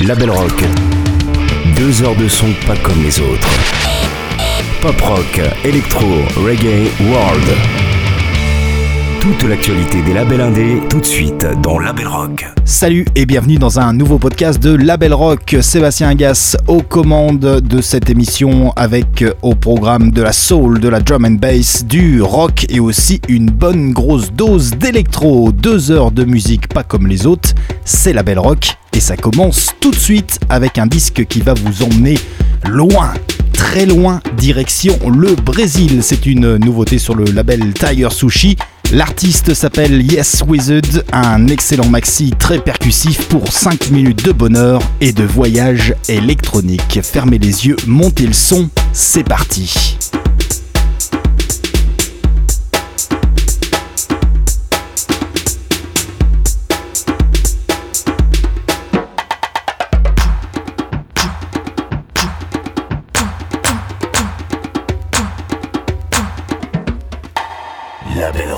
Label Rock. Deux heures de son pas comme les autres. Pop rock, électro, reggae, world. Toute l'actualité des labels indés, tout de suite dans Label Rock. Salut et bienvenue dans un nouveau podcast de Label Rock. Sébastien Agas aux commandes de cette émission avec au programme de la soul, de la drum and bass, du rock et aussi une bonne grosse dose d'électro. Deux heures de musique pas comme les autres, c'est Label Rock et ça commence tout de suite avec un disque qui va vous emmener loin très loin, direction le Brésil. C'est une nouveauté sur le label Tire Sushi. L'artiste s'appelle Yes Wizard, un excellent maxi très percussif pour 5 minutes de bonheur et de voyage électronique. Fermez les yeux, montez le son, c'est parti. La belle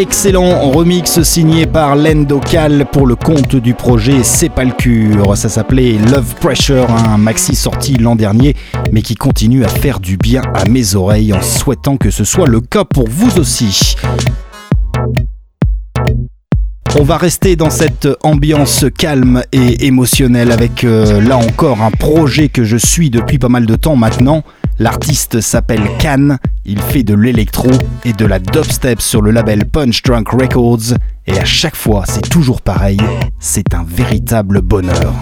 excellent remix signé par Lendocal pour le compte du projet Sépalcure. Ça s'appelait Love Pressure, un maxi sorti l'an dernier, mais qui continue à faire du bien à mes oreilles en souhaitant que ce soit le cas pour vous aussi. On va rester dans cette ambiance calme et émotionnelle avec euh, là encore un projet que je suis depuis pas mal de temps maintenant. L'artiste s'appelle Can, il fait de l'électro et de la dubstep sur le label Punch Drunk Records. Et à chaque fois c'est toujours pareil, c'est un véritable bonheur.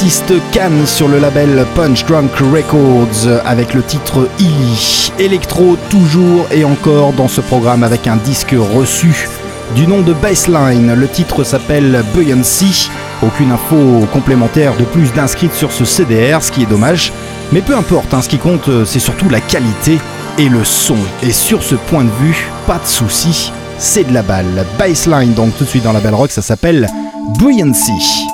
L'artiste Cannes sur le label Punch Drunk Records avec le titre Illy. Electro toujours et encore dans ce programme avec un disque reçu du nom de Baseline. Le titre s'appelle Buoyancy. Aucune info complémentaire de plus d'inscrite sur ce CDR, ce qui est dommage. Mais peu importe, hein, ce qui compte, euh, c'est surtout la qualité et le son. Et sur ce point de vue, pas de souci, c'est de la balle. Baseline, donc tout de suite dans la belle rock, ça s'appelle Buoyancy.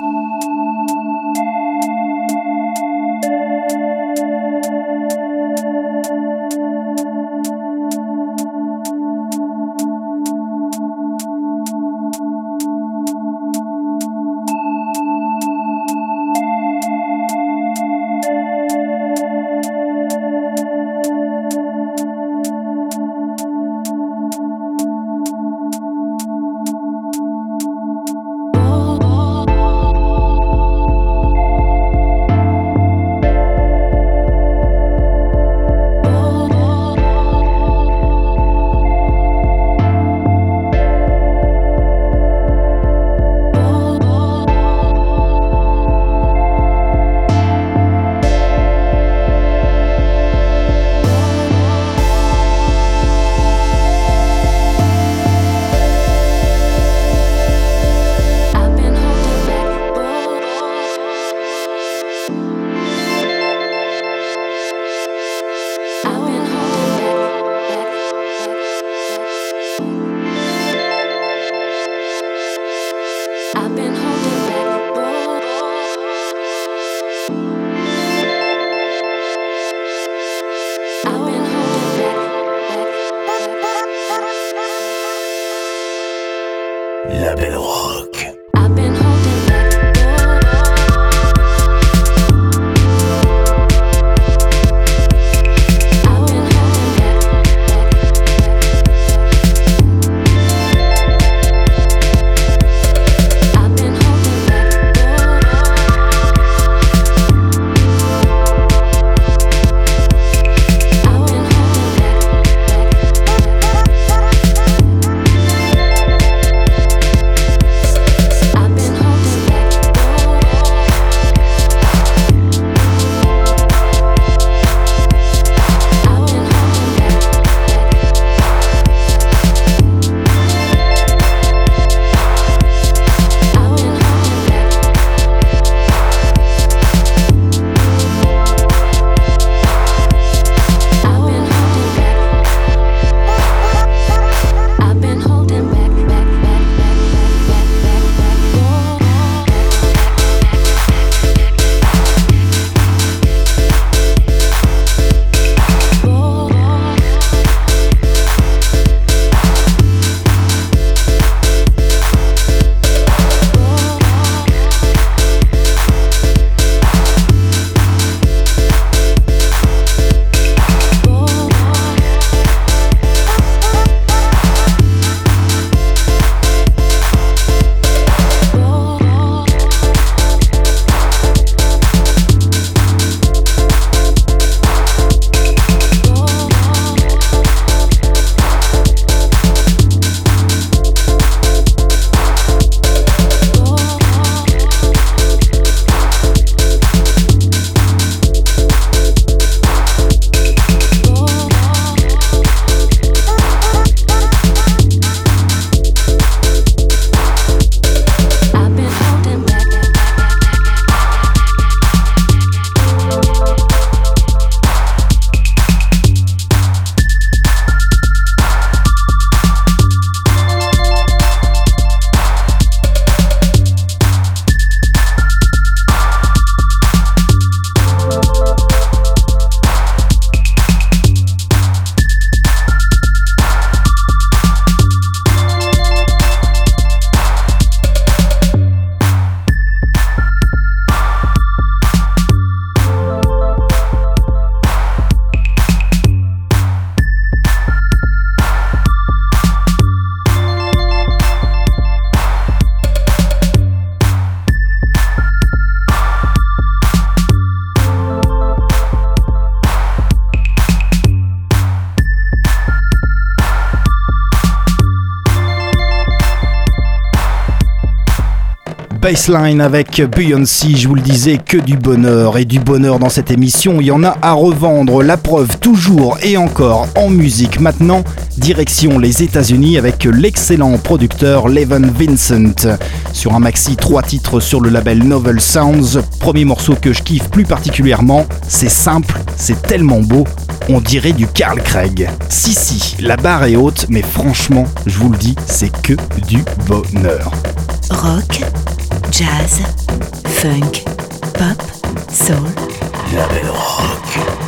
Baseline avec Beyoncé, je vous le disais, que du bonheur et du bonheur dans cette émission, il y en a à revendre, la preuve toujours et encore en musique. Maintenant, direction les États-Unis avec l'excellent producteur Levin Vincent. Sur un maxi, trois titres sur le label Novel Sounds. Premier morceau que je kiffe plus particulièrement, c'est simple, c'est tellement beau, on dirait du Carl Craig. Si si, la barre est haute, mais franchement, je vous le dis, c'est que du bonheur. Rock, jazz, funk, pop, soul. La belle rock.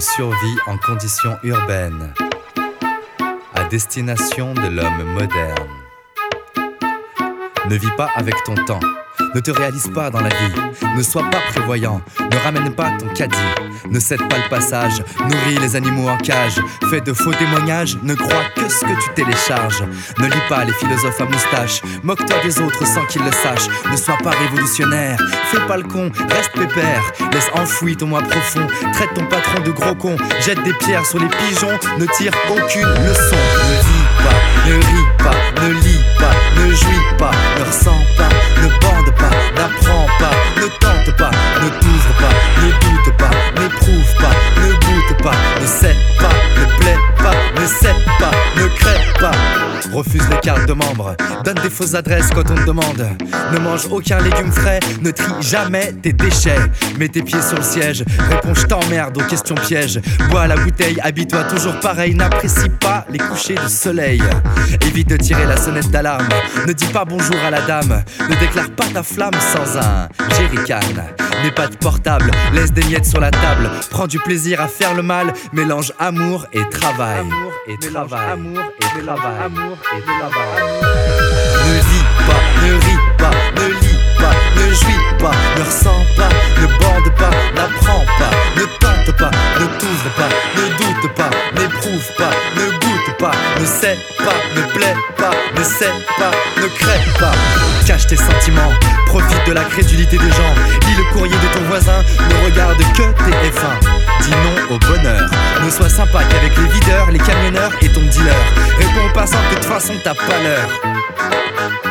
Survie en conditions urbaines. À destination de l'homme moderne. Ne vis pas avec ton temps. Ne te réalise pas dans la vie. Ne sois pas prévoyant. Ne ramène pas ton caddie. Ne cède pas le passage. Nourris les animaux en cage. Fais de faux témoignages. Ne crois que ce que tu télécharges. Ne lis pas les philosophes à moustache. Moque-toi des autres sans qu'ils le sachent. Ne sois pas révolutionnaire. Fais pas le con. Reste pépère. Laisse enfoui ton moi profond. Traite ton patron de gros con. Jette des pierres sur les pigeons. Ne tire aucune leçon. Ne vis pas. Ne ris pas. Ne lis pas. Ne jouis pas. Ne ressens pas. Ne bande pas. N'apprends pas. Ne tente pas. Ne t'ouvre pas. Ne doute pas. N'éprouve pas. Ne goûte pas. Ne cède pas. Ne plaît pas. Ne cède pas. Ne crée pas. Refuse les cartes de membres. Donne des fausses adresses quand on te demande. Ne mange aucun légume frais. Ne trie jamais tes déchets. Mets tes pieds sur le siège. Réponds je t'emmerde aux questions pièges. Bois la bouteille. Habille-toi toujours pareil. N'apprécie pas les couchers de soleil. Évite de tirer la sonnette d'alarme. Ne dis pas bonjour à la dame. Ne déclare pas ta flamme sans un jerrycan. N'aie pas de portable. Laisse des miettes sur la table. Prends du plaisir à faire le mal. Mélange amour et travail. Amour et travail. Amour et travail. Amour et travail. Ne vis pas, ne ris pas, ne lis pas, ne jouis pas, ne ressens pas, ne bande pas, n'apprends pas, ne tente pas, ne t'ouvre pas, ne doute pas, n'éprouve pas, ne goûte pas, ne sait pas, ne plaît pas, ne sait pas, ne crée pas. Cache tes sentiments, profite de la crédulité des gens, lis le courrier de ton voisin, ne regarde que tes F1. Dis non au bonheur, ne sois sympa qu'avec les videurs, les camionneurs et ton dealer. Réponds aux passants que de toute façon t'as pas l'heure.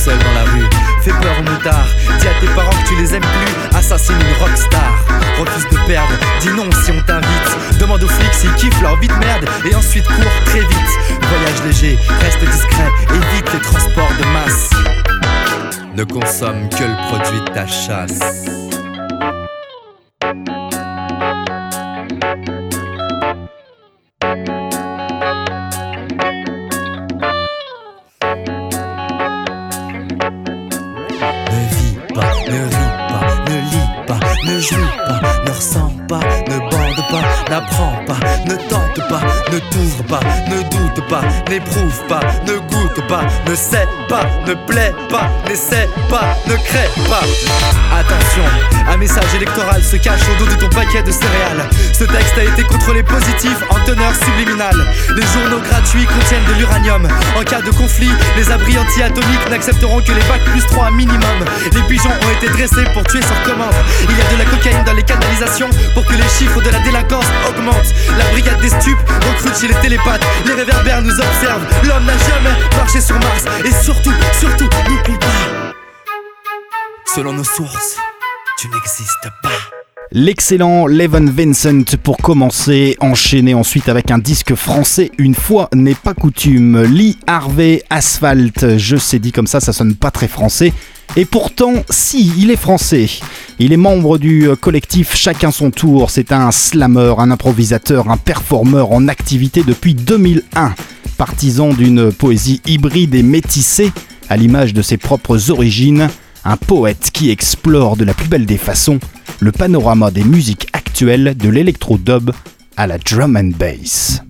Seul dans la rue, fais peur aux moutards. Dis à tes parents que tu les aimes plus, assassine une rockstar. Refuse de perdre, dis non si on t'invite. Demande aux flics s'ils kiffent leur vie de merde et ensuite cours très vite. Voyage léger, reste discret, évite les transports de masse. Ne consomme que le produit de ta chasse. Pas, ne bande pas, n'apprends pas, ne tente ne t'ouvre pas, ne doute pas, n'éprouve pas, ne goûte pas, ne sait pas, ne plaît pas, n'essaie pas, ne crée pas. Attention, un message électoral se cache au dos de ton paquet de céréales. Ce texte a été contrôlé positif en teneur subliminale. Les journaux gratuits contiennent de l'uranium. En cas de conflit, les abris anti-atomiques n'accepteront que les bacs plus 3 minimum. Les pigeons ont été dressés pour tuer sur commande. Il y a de la cocaïne dans les canalisations pour que les chiffres de la délinquance augmentent. La brigade des stupes recrute chez les télépathes. Les réverbères nous observent. L'homme n'a jamais marché sur Mars. Et surtout, surtout, n'oublie pas. Selon nos sources, tu n'existes pas. L'excellent Leven Vincent pour commencer, enchaîné ensuite avec un disque français, une fois n'est pas coutume. Lee Harvey Asphalt, je sais dit comme ça, ça sonne pas très français. Et pourtant, si, il est français. Il est membre du collectif Chacun son tour. C'est un slammer, un improvisateur, un performeur en activité depuis 2001. Partisan d'une poésie hybride et métissée, à l'image de ses propres origines, un poète qui explore de la plus belle des façons le panorama des musiques actuelles de l'électro-dub à la drum and bass.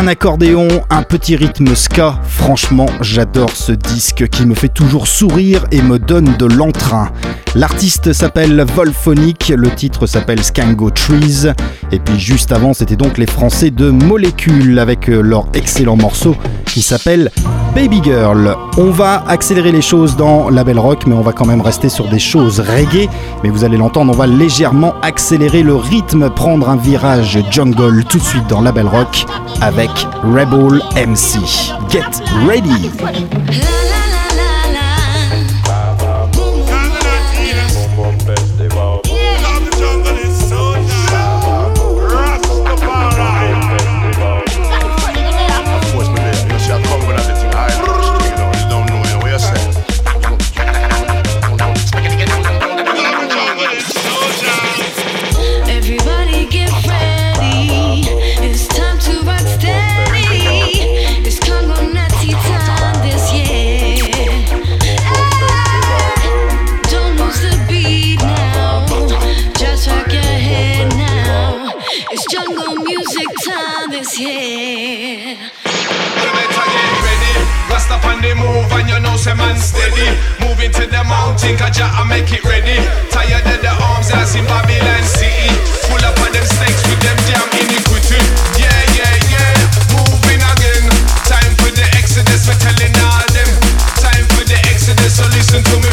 Un accordéon, un petit rythme ska. Franchement, j'adore ce disque qui me fait toujours sourire et me donne de l'entrain. L'artiste s'appelle Volphonic, le titre s'appelle Skango Trees. Et puis juste avant, c'était donc les Français de Molécule avec leur excellent morceau qui s'appelle Baby Girl. On va accélérer les choses dans la Belle Rock, mais on va quand même rester sur des choses reggae. Mais vous allez l'entendre, on va légèrement accélérer le rythme, prendre un virage jungle tout de suite dans la Belle Rock avec Rebel MC. Get ready! Say man steady. Moving to the mountain, cause I make it ready. Tired of the arms as in Babylon City. Full up of them snakes with them damn iniquity. Yeah, yeah, yeah. Moving again. Time for the exodus, we're telling all them. Time for the exodus, so listen to me,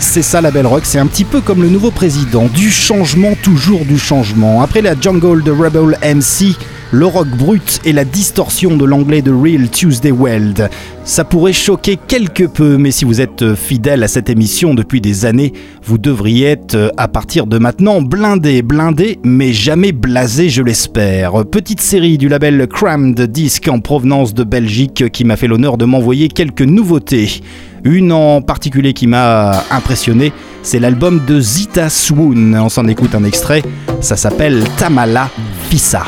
c'est ça la Belle Rock, c'est un petit peu comme le nouveau président, du changement, toujours du changement. Après la jungle de Rebel MC, le rock brut et la distorsion de l'anglais de Real Tuesday Weld. Ça pourrait choquer quelque peu, mais si vous êtes fidèle à cette émission depuis des années, vous devriez être à partir de maintenant blindé, blindé, mais jamais blasé, je l'espère. Petite série du label Crammed Disc en provenance de Belgique qui m'a fait l'honneur de m'envoyer quelques nouveautés. Une en particulier qui m'a impressionné, c'est l'album de Zita Swoon. On s'en écoute un extrait, ça s'appelle Tamala Fissa.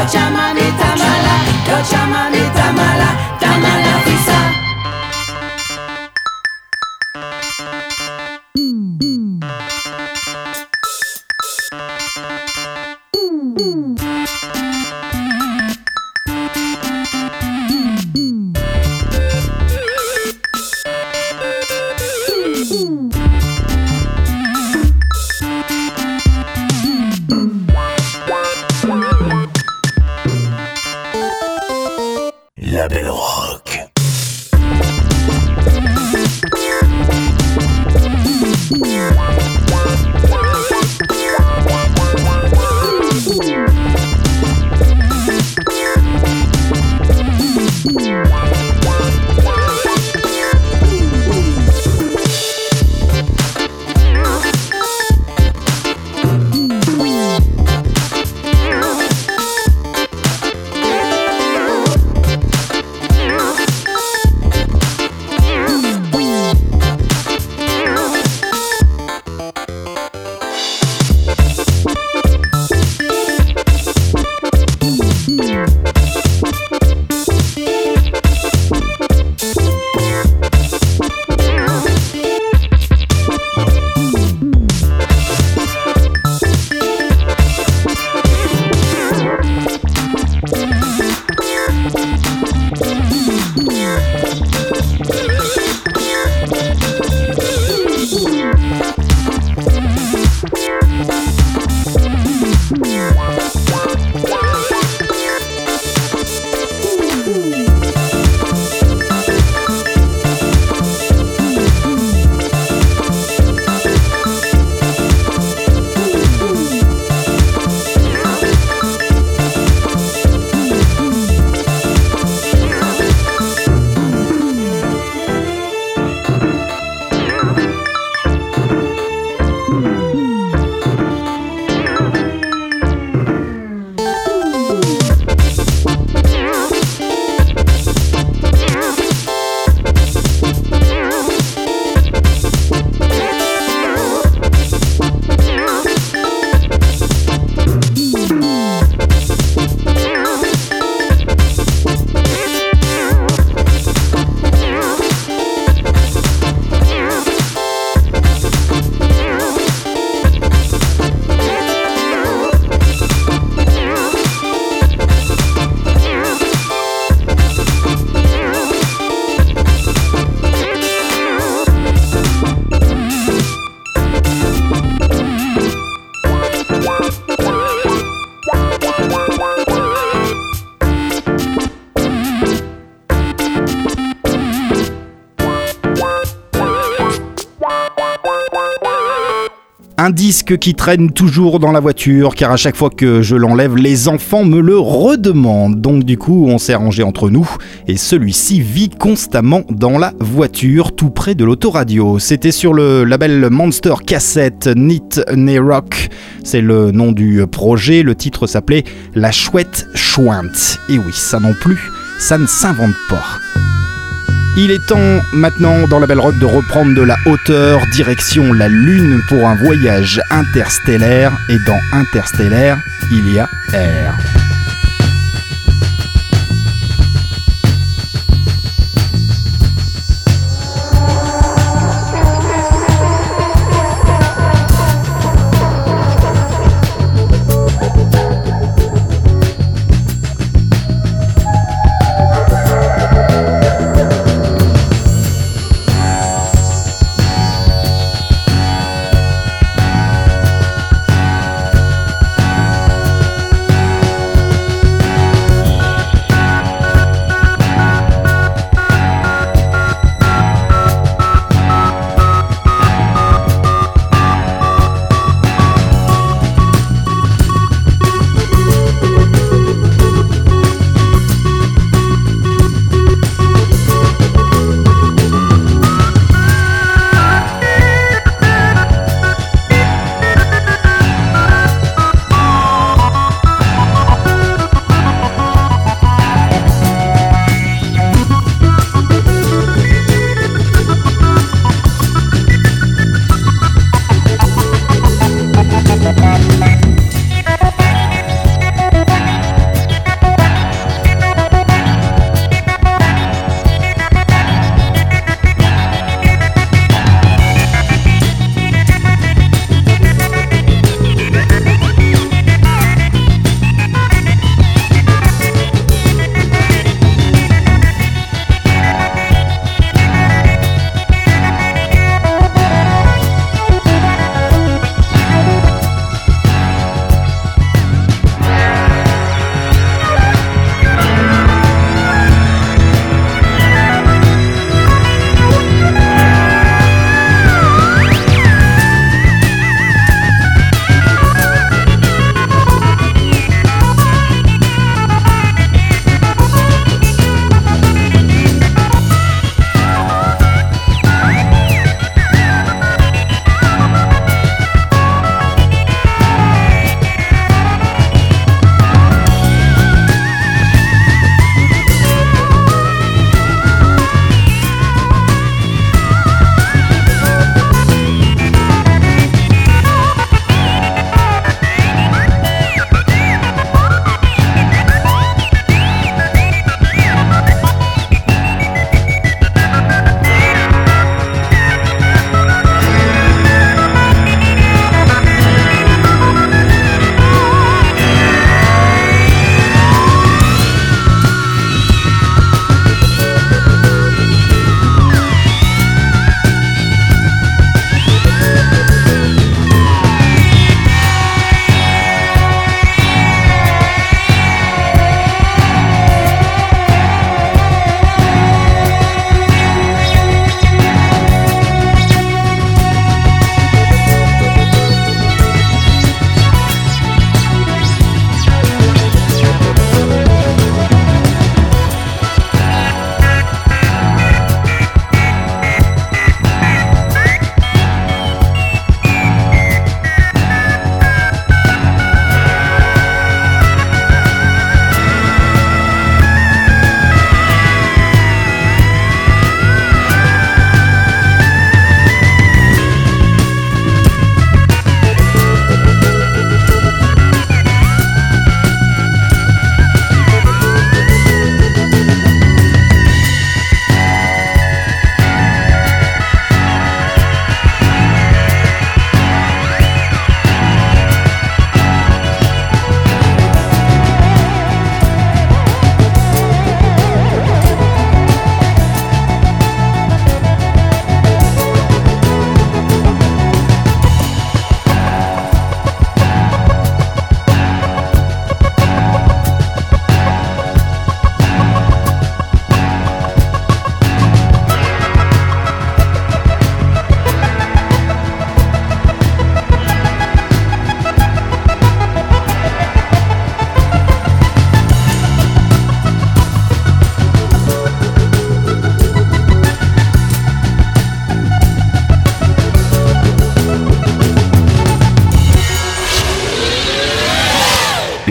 Pachamama. Disque qui traîne toujours dans la voiture, car à chaque fois que je l'enlève, les enfants me le redemandent. Donc du coup, on s'est arrangé entre nous, et celui-ci vit constamment dans la voiture, tout près de l'autoradio. C'était sur le label Monster Cassette Knit Ne Rock. C'est le nom du projet, le titre s'appelait La Chouette Chouinte. Et oui, ça non plus, ça ne s'invente pas. Il est temps maintenant dans la Belle Rock de reprendre de la hauteur, direction la Lune pour un voyage interstellaire. Et dans Interstellaire, il y a air.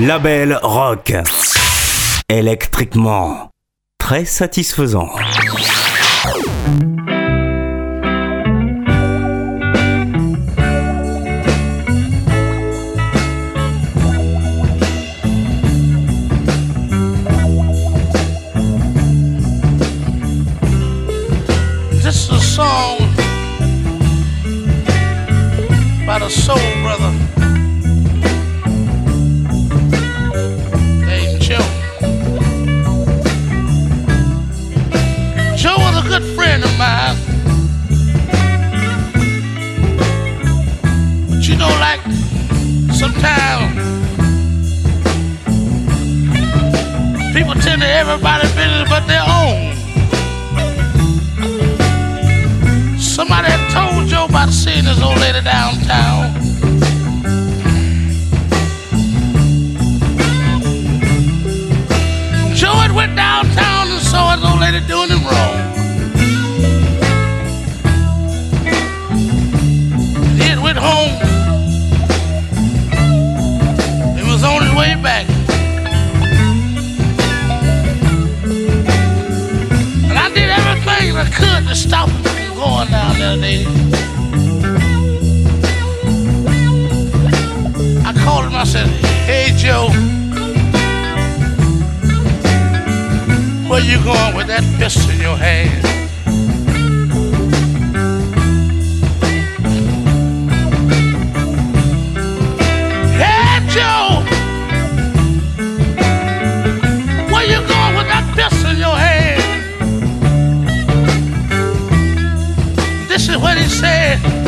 Label rock. Électriquement. Très satisfaisant. could to stop him from going down there, lady. I called him, I said, hey, Joe, where you going with that pistol in your hand? is what it said.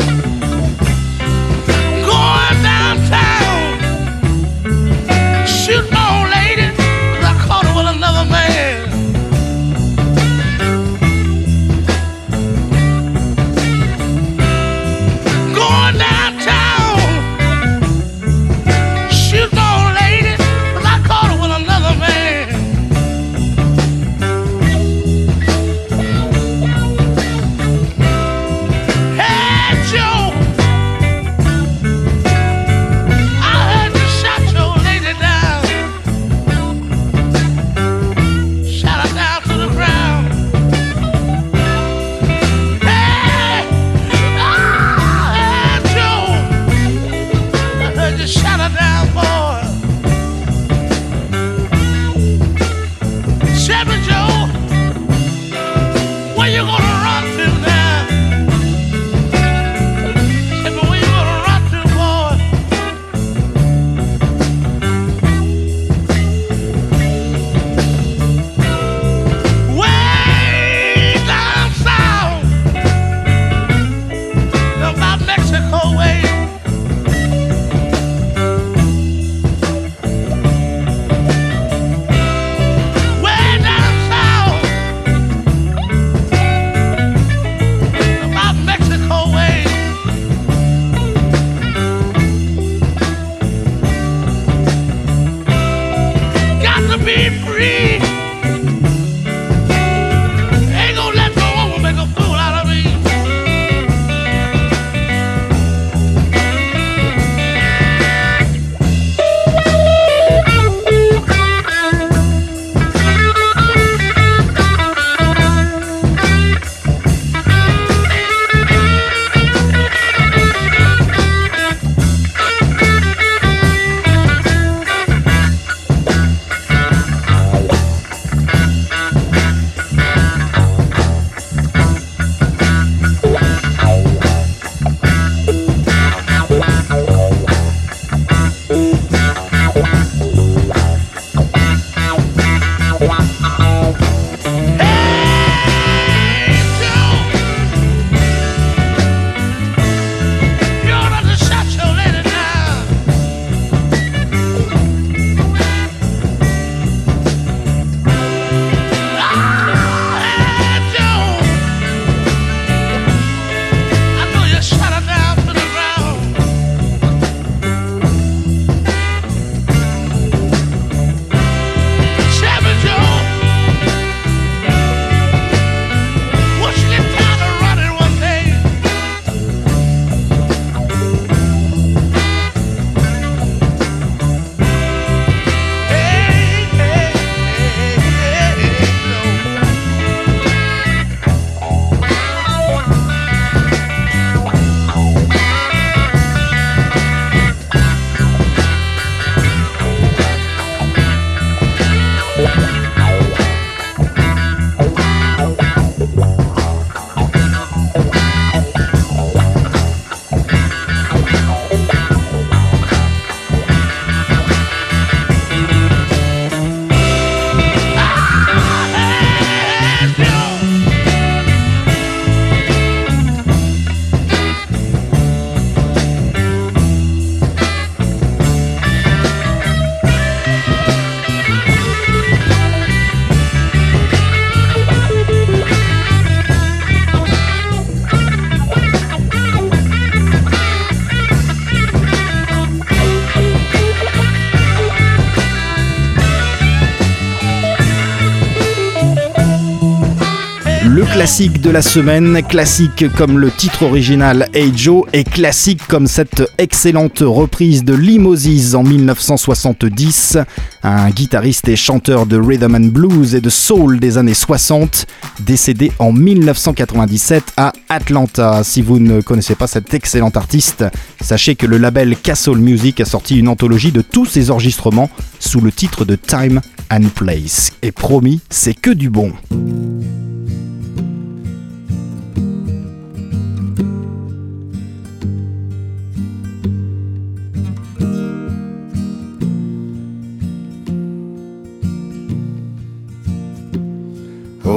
Classique de la semaine, classique comme le titre original Hey Joe et classique comme cette excellente reprise de Limosis en 1970, un guitariste et chanteur de rhythm and blues et de soul des années 60, décédé en 1997 à Atlanta. Si vous ne connaissez pas cet excellent artiste, sachez que le label Castle Music a sorti une anthologie de tous ses enregistrements sous le titre de Time and Place. Et promis, c'est que du bon.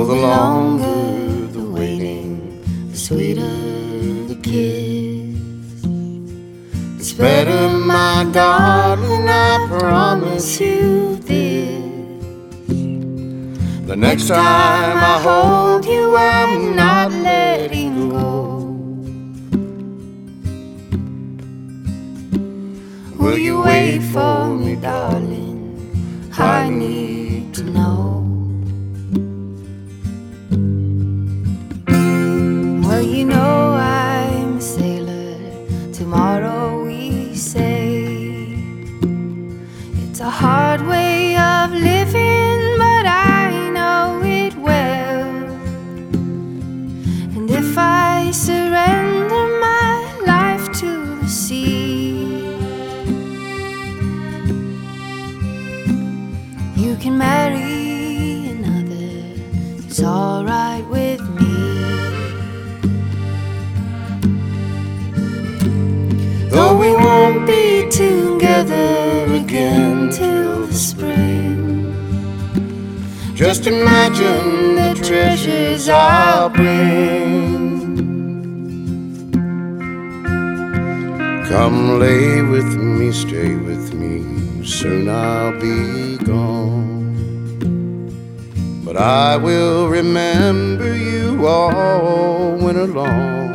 The longer the waiting, the sweeter the kiss. It's better, my darling, I promise you this. The next time I hold you, I'm not letting go. Will you wait for me, darling? I need Though we won't be together again till the spring. Just imagine the treasures I'll bring. Come lay with me, stay with me, soon I'll be gone. But I will remember you all winter long.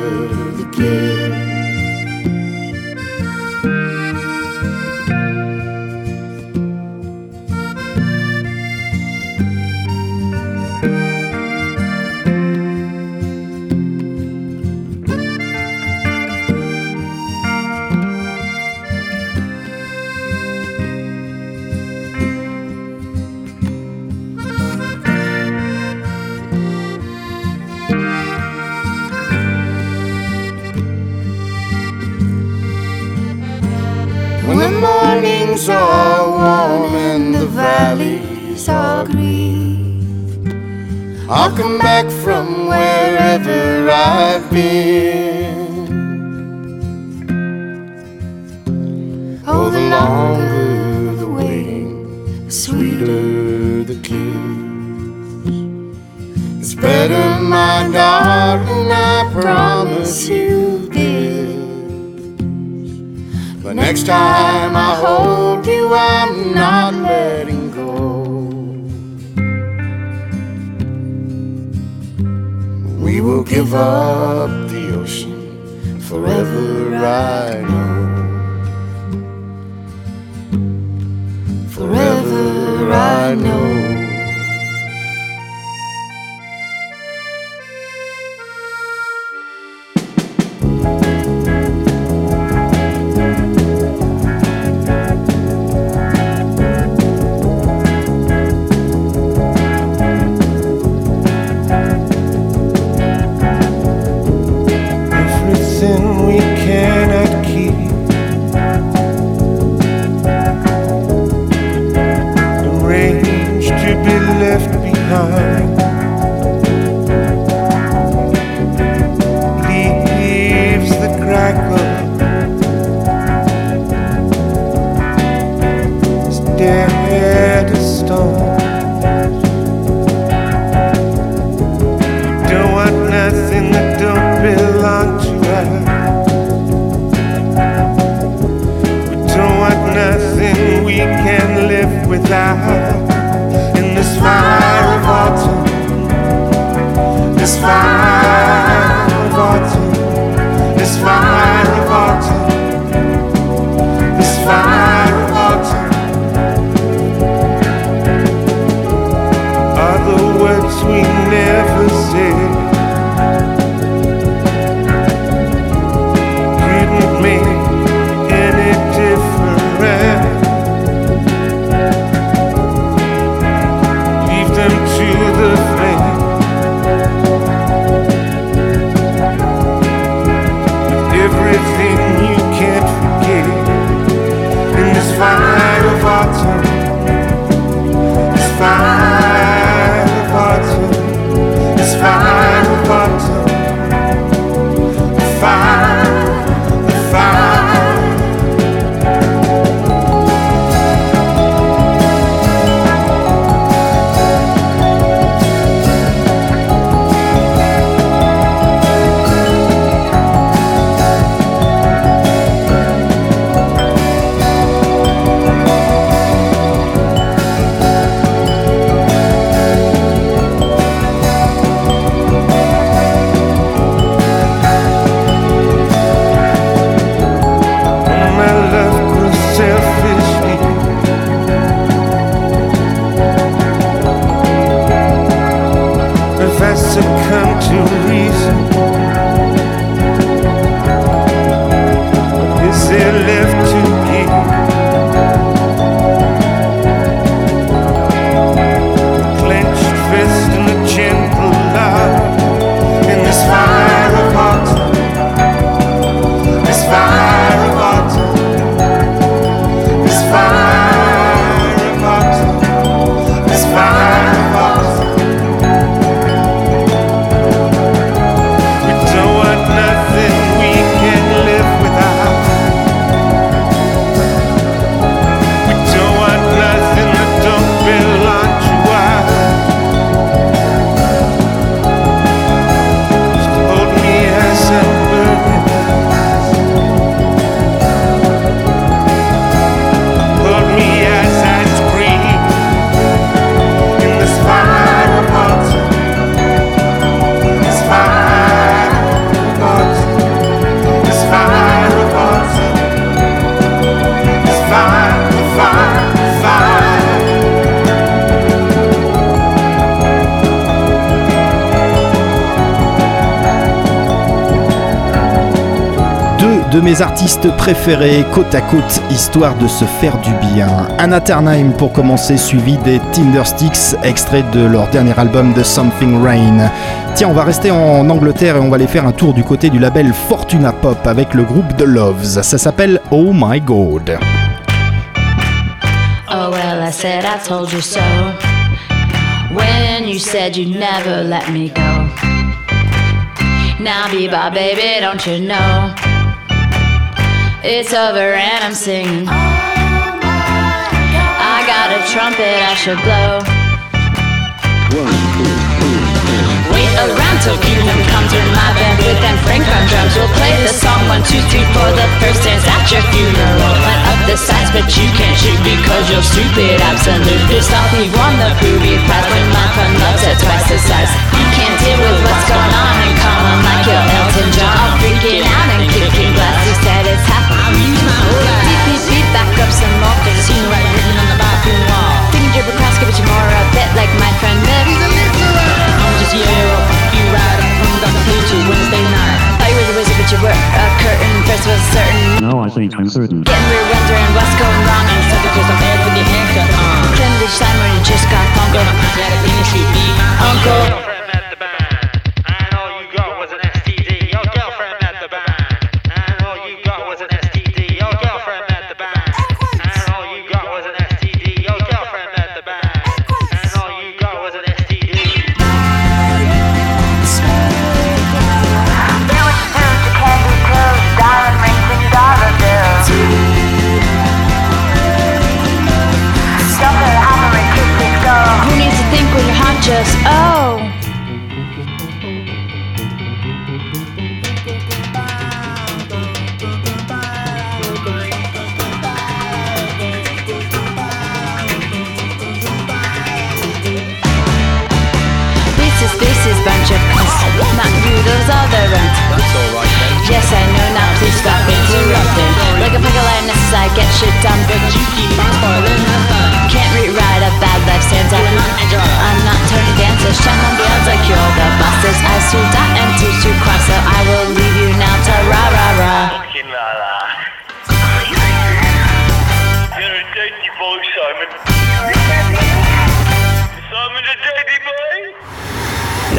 valleys are green, I'll come back from wherever I've been. Oh, the longer the waiting, the sweeter the kiss. It's better, my darling, I promise you this. But next time I hold you, I'm not letting will give up the ocean forever, I know. Forever, I know. Artistes préférés côte à côte, histoire de se faire du bien. Anna Ternheim pour commencer, suivi des Tindersticks, extrait de leur dernier album The Something Rain. Tiens, on va rester en Angleterre et on va aller faire un tour du côté du label Fortuna Pop avec le groupe The Loves. Ça s'appelle Oh My God. Oh well, I said I told you so. When you said never let me go. Now, bebop, baby, don't you know? It's over and I'm singing. I got a trumpet I should blow. Wait around till Kingdom comes with my band with them Frank on drums. We'll play the song one, two, three, four. The first dance at your funeral. Plant up the sights, but you can't shoot because you're stupid. Absolute pissed off. We won the Provy prize when my fun loves at twice the size. You can't deal with what's going on in common like your Elton John. Freaking out and kicking glass. Beep, beep, beep, back up some more. Seen right written on the bathroom wall. You're Bukowski, but you're more a like my friend Mick. I'm just you, you ride from the Bluetooth Wednesday night. You were the wizard, but you were a curtain. First was certain. No, I think I'm certain. Getting rear wondering what's going wrong and stuff because I'm head with your haircut on. Each time when you just got be uncle. Bunch of piss. Not you, those other ones. That's alright then. Yes, I know now, please stop interrupting. Like a pickle lioness, I get shit done, but you keep on spoiling my fun. Can't rewrite a bad life stanza. I'm not Tony Dancer, shining beyond like you're the bosses. I too dot and two to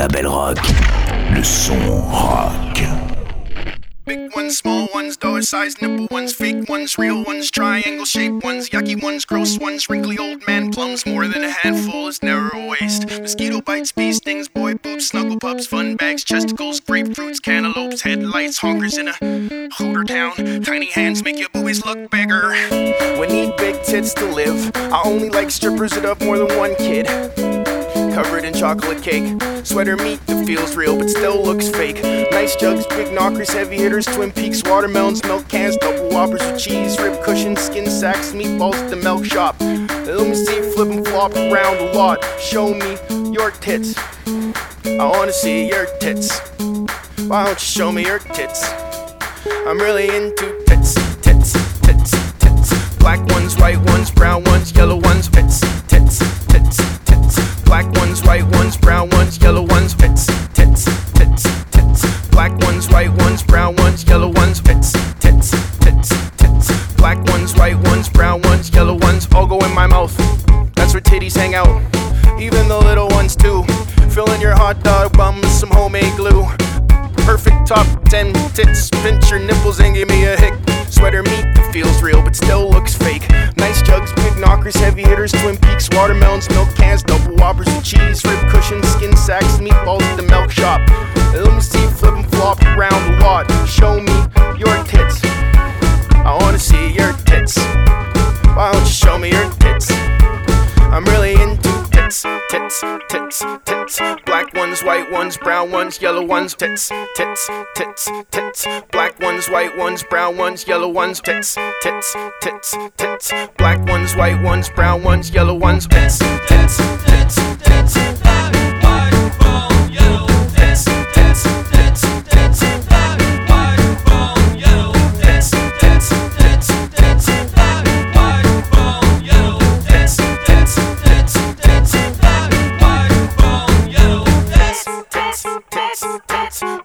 La Belle Rock, le son rock. Big ones, small ones, dollar size nipple ones, fake ones, real ones, triangle shaped ones, yucky ones, gross ones, wrinkly old man plums, more than a handful is never a waste. Mosquito bites, bee stings, boy boobs, snuggle pups, fun bags, chesticles, grapefruits, cantaloupes, headlights, honkers in a hooter town. Tiny hands make your boobies look bigger. We need big tits to live. I only like strippers that have more than one kid covered in chocolate cake. Sweater meat that feels real but still looks fake. Nice jugs, big knockers, heavy hitters, Twin Peaks, watermelons, milk cans, double whoppers with cheese, rib cushions, skin sacks, meatballs at the milk shop. Let me see flip and flop around a lot. Show me your tits. I wanna see your tits. Why don't you show me your tits? I'm really into tits, tits, tits, tits. Black ones, white ones, brown ones, yellow ones, tits. Black ones, white ones, brown ones, yellow ones, tits, tits, tits, tits. Black ones, white ones, brown ones, yellow ones, tits, tits, tits, tits. Black ones, white ones, brown ones, yellow ones, all go in my mouth. That's where titties hang out. Even the little ones too. Fill in your hot dog bum with some homemade glue. Perfect top 10 tits. Pinch your nipples and give me a hick. Sweater meat that feels real but still looks fake. Nice jugs, big knockers, heavy hitters, Twin Peaks, watermelons, milk cans, double whoppers with cheese, rib cushions, skin sacks, meatballs at the milk shop. Let me see you flip and flop around a lot. Show me your tits. I wanna see your tits. Tits, tits, tits. Black ones, white ones, brown ones, yellow ones, tits, tits, tits, tits. Black ones, white ones, brown ones, yellow ones, tits, tits, tits, tits. Black ones, white ones, brown ones, yellow ones, tits, tits, tits, tits. Tits, Tits, tits,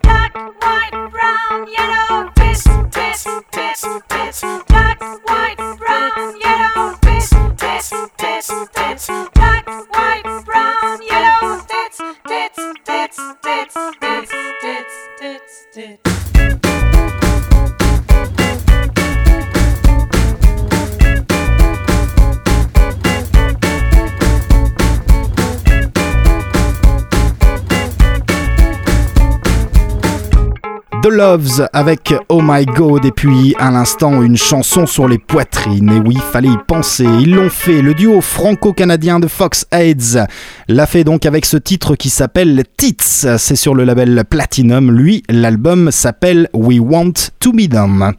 Loves avec Oh My God et puis à l'instant une chanson sur les poitrines. Et oui, fallait y penser. Ils l'ont fait. Le duo franco-canadien de Fox Aids l'a fait donc avec ce titre qui s'appelle Tits. C'est sur le label Platinum. Lui, l'album s'appelle We Want to Be Them.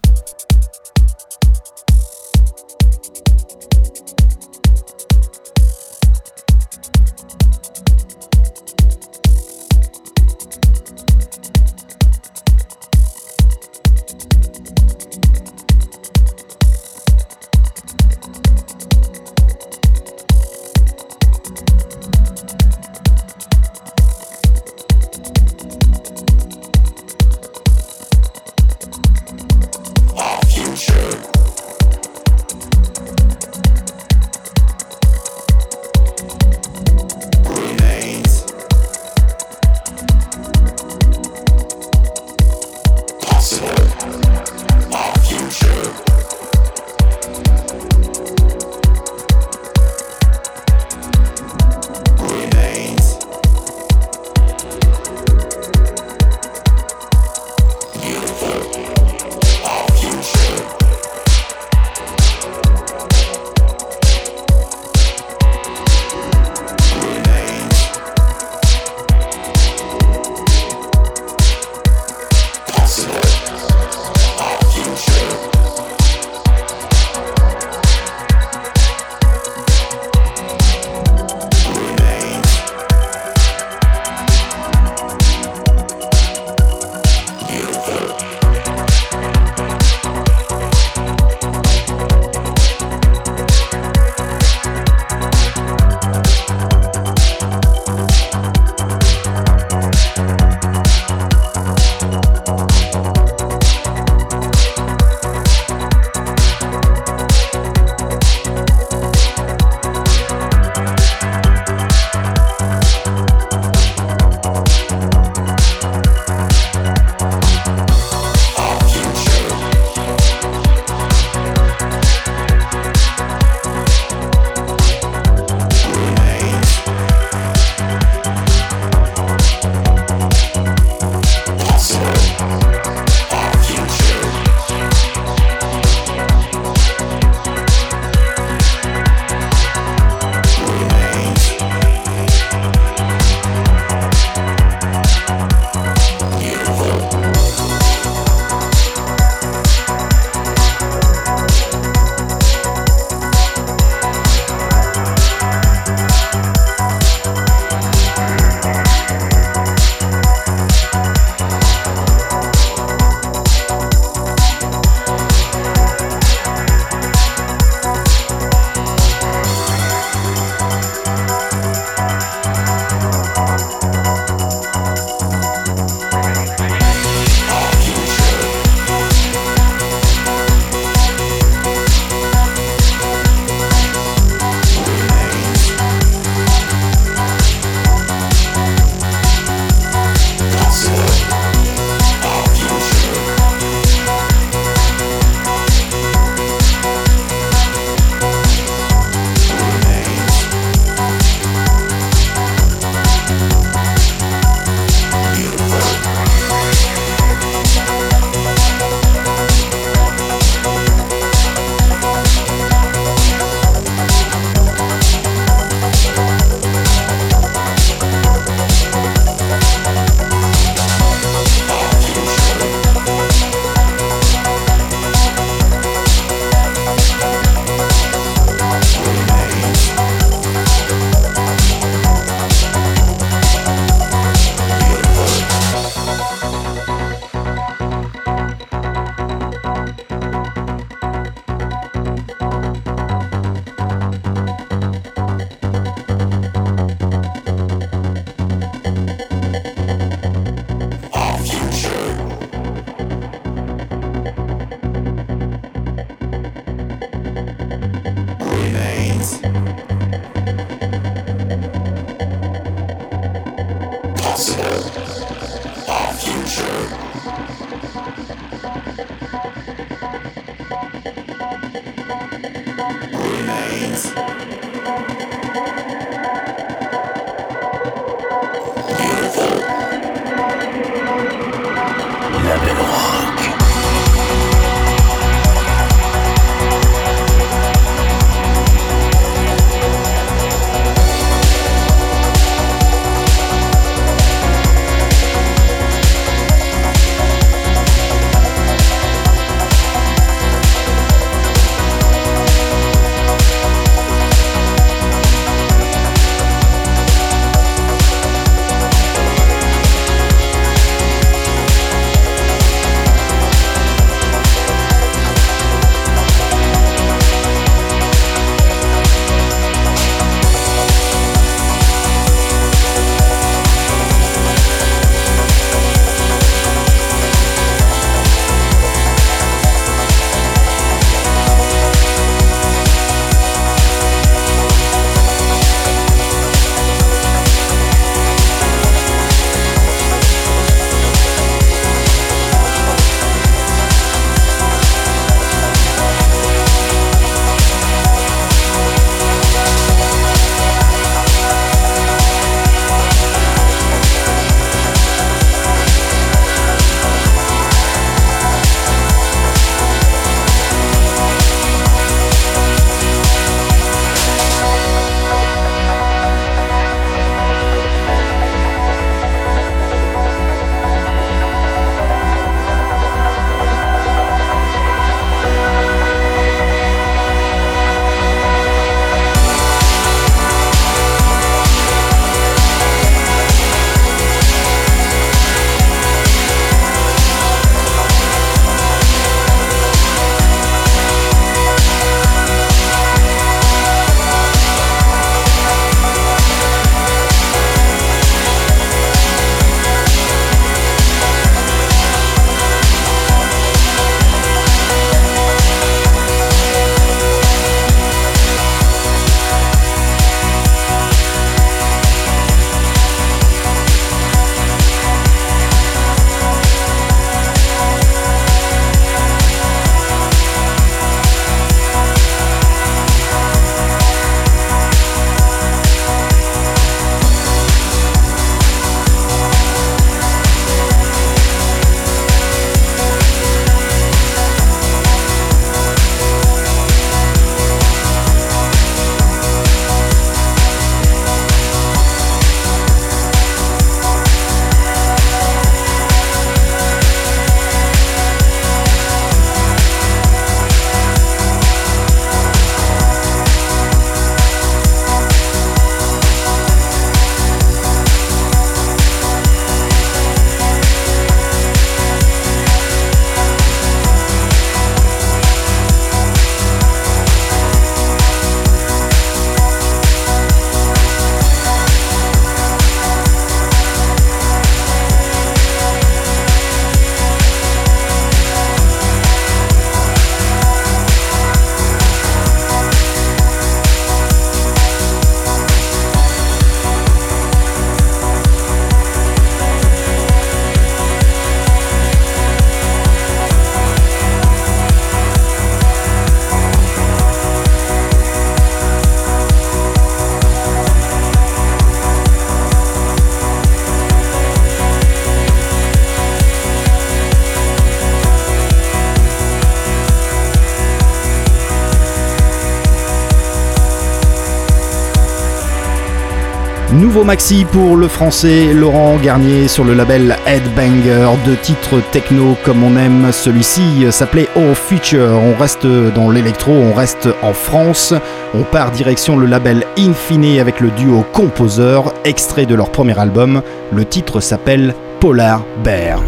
Maxi pour le français Laurent Garnier sur le label Headbanger, deux titres techno comme on aime. Celui-ci s'appelait All Future. On reste dans l'électro, on reste en France. On part direction le label Infini avec le duo Composer, extrait de leur premier album. Le titre s'appelle Polar Bear.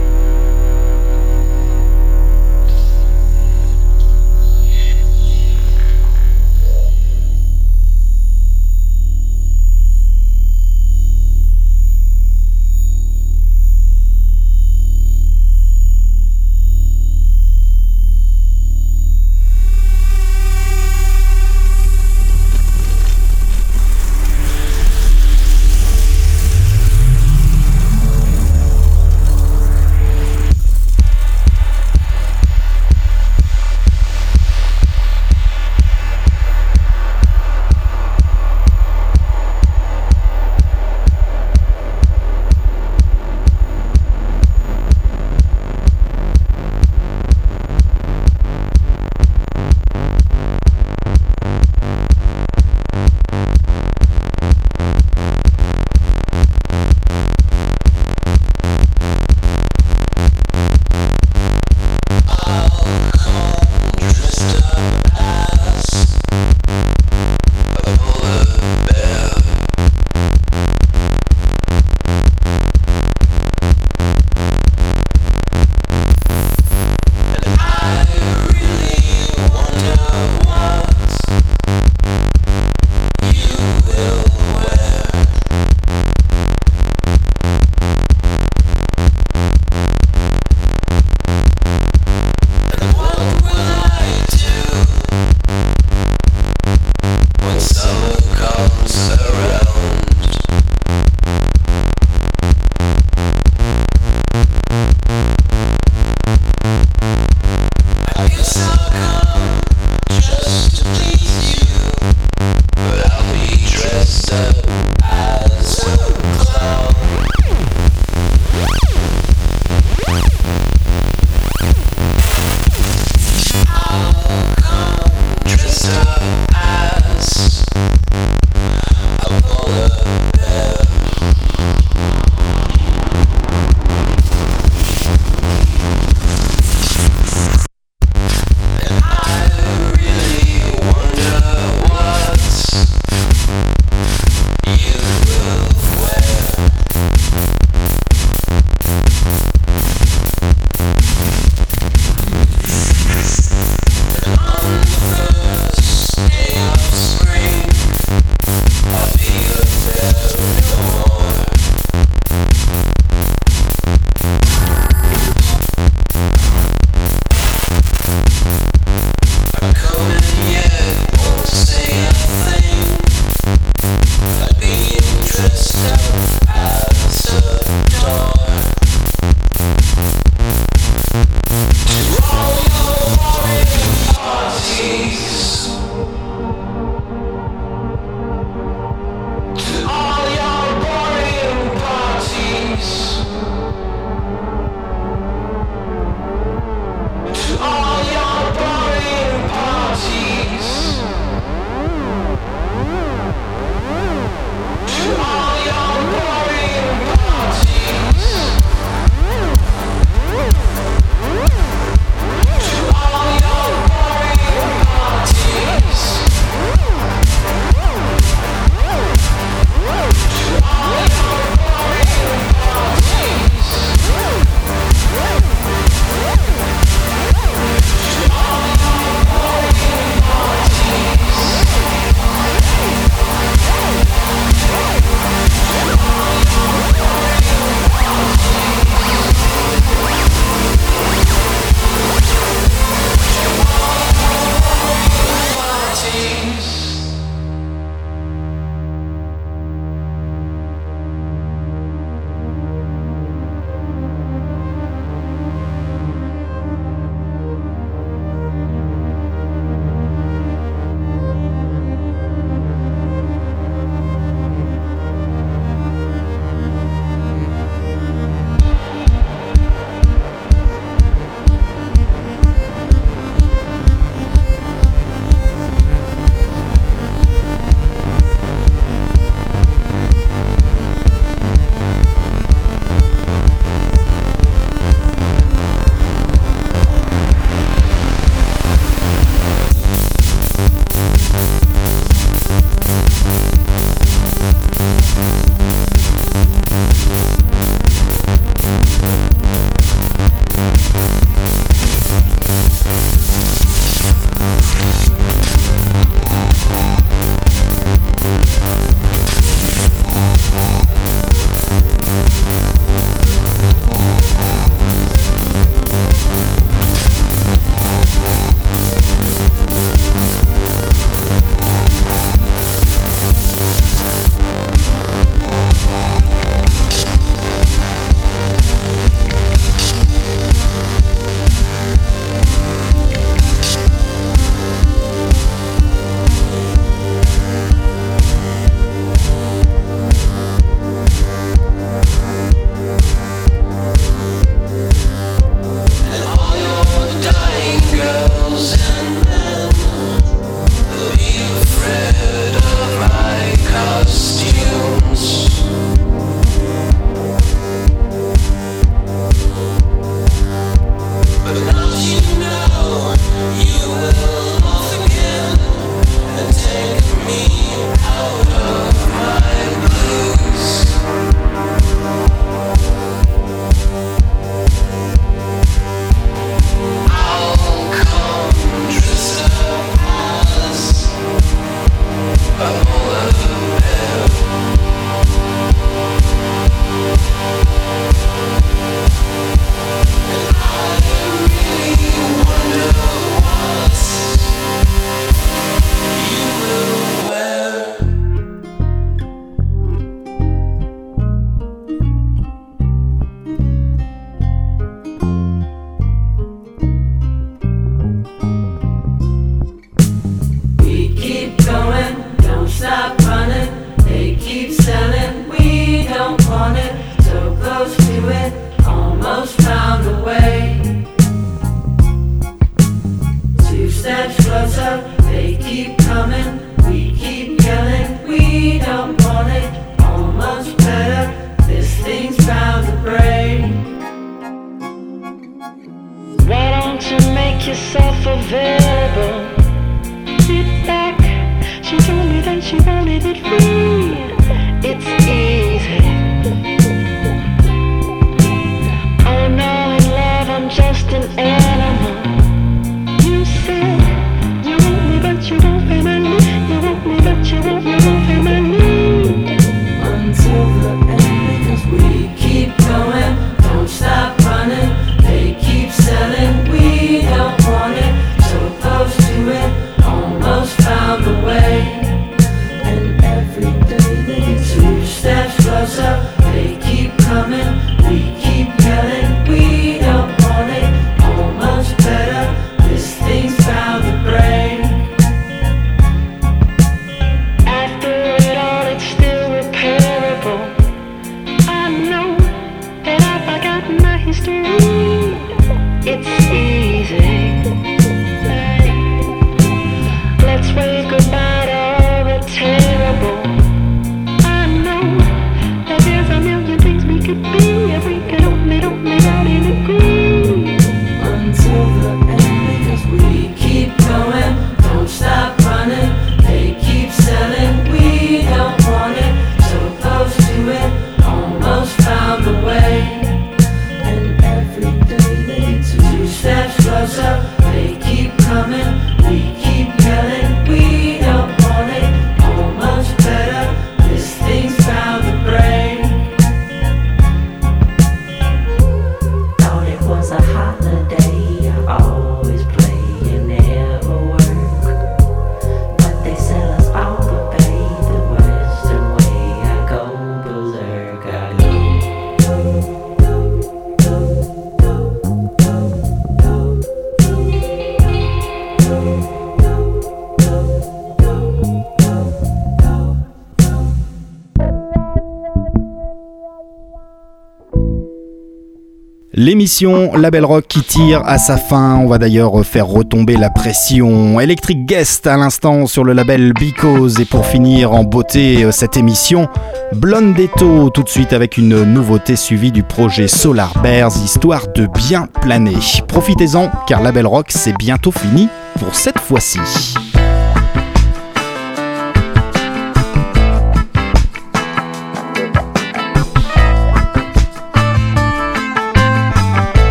L'émission Label Rock qui tire à sa fin. On va d'ailleurs faire retomber la pression. Electric Guest à l'instant sur le label Because. Et pour finir en beauté euh, cette émission, Blondetto tout de suite avec une nouveauté suivie du projet Solar Bears, histoire de bien planer. Profitez-en car Label Rock c'est bientôt fini pour cette fois-ci.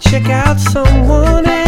check out someone else.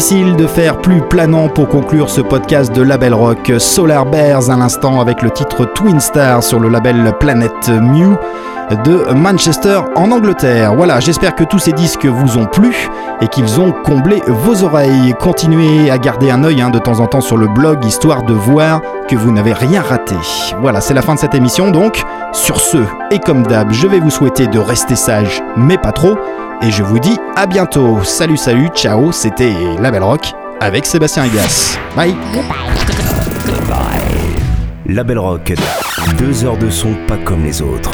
Difficile de faire plus planant pour conclure ce podcast de Label Rock. Solar Bears à l'instant avec le titre Twin Star sur le label Planet Mew de Manchester en Angleterre. Voilà, j'espère que tous ces disques vous ont plu et qu'ils ont comblé vos oreilles. Continuez à garder un œil hein, de temps en temps sur le blog histoire de voir que vous n'avez rien raté. Voilà, c'est la fin de cette émission donc. Sur ce, et comme d'hab, je vais vous souhaiter de rester sage, mais pas trop. Et je vous dis à bientôt. Salut, salut, ciao, c'était La Belle Rock avec Sébastien Egas. Bye. La Belle Rock, deux heures de son pas comme les autres.